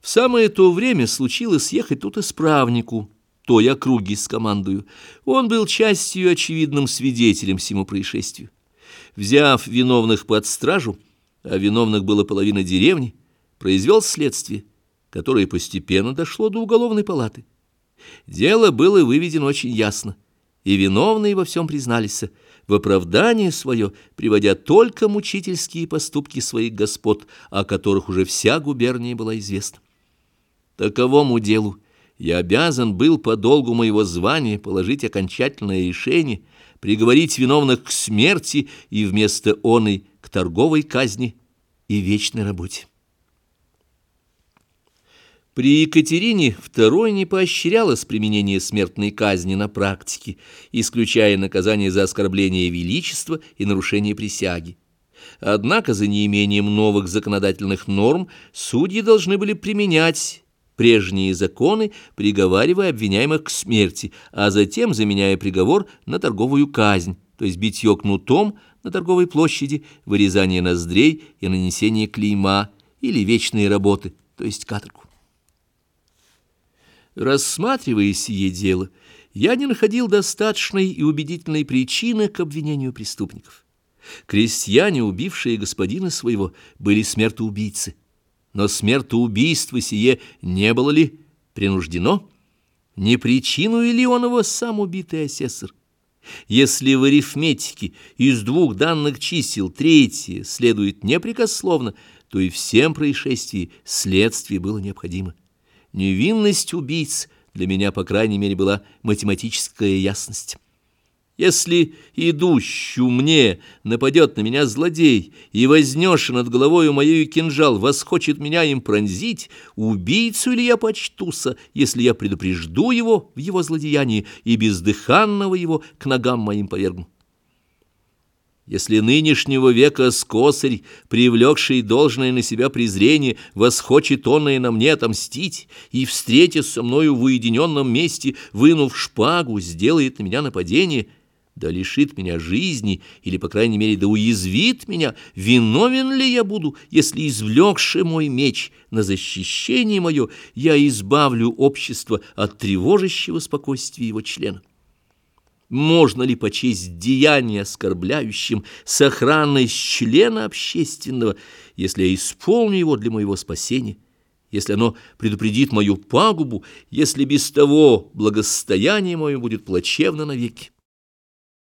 В самое то время случилось ехать тут исправнику, той округи с командою. Он был частью очевидным свидетелем всему происшествию. Взяв виновных под стражу, а виновных было половина деревни, произвел следствие, которое постепенно дошло до уголовной палаты. Дело было выведено очень ясно, и виновные во всем признались, в оправдание свое, приводя только мучительские поступки своих господ, о которых уже вся губерния была известна. Таковому делу я обязан был по долгу моего звания положить окончательное решение, приговорить виновных к смерти и вместо оной к торговой казни и вечной работе. При Екатерине II не поощрялось применение смертной казни на практике, исключая наказание за оскорбление величества и нарушение присяги. Однако за неимением новых законодательных норм судьи должны были применять прежние законы, приговаривая обвиняемых к смерти, а затем заменяя приговор на торговую казнь, то есть битье кнутом на торговой площади, вырезание ноздрей и нанесение клейма или вечные работы, то есть каторгу. Рассматривая сие дело, я не находил достаточной и убедительной причины к обвинению преступников. Крестьяне, убившие господина своего, были смертоубийцы. Но смертоубийство сие не было ли принуждено? Не причину ли он его сам убитый асессор? Если в арифметике из двух данных чисел третье следует непрекословно, то и всем происшествии следствие было необходимо. Невинность убийц для меня, по крайней мере, была математическая ясность. Если идущую мне нападет на меня злодей и вознешь над головою моею кинжал, восхочет меня им пронзить, убийцу ли я почтуся, если я предупрежду его в его злодеянии и бездыханного его к ногам моим повергну? Если нынешнего века скосарь, привлекший должное на себя презрение, восхочет он и на мне отомстить, и, встретясь со мною в уединенном месте, вынув шпагу, сделает на меня нападение, да лишит меня жизни, или, по крайней мере, да уязвит меня, виновен ли я буду, если, извлекши мой меч на защищение мое, я избавлю общество от тревожащего спокойствия его члена? Можно ли почесть деяние оскорбляющим сохранность члена общественного, если я исполню его для моего спасения, если оно предупредит мою пагубу, если без того благосостояние мое будет плачевно навеки?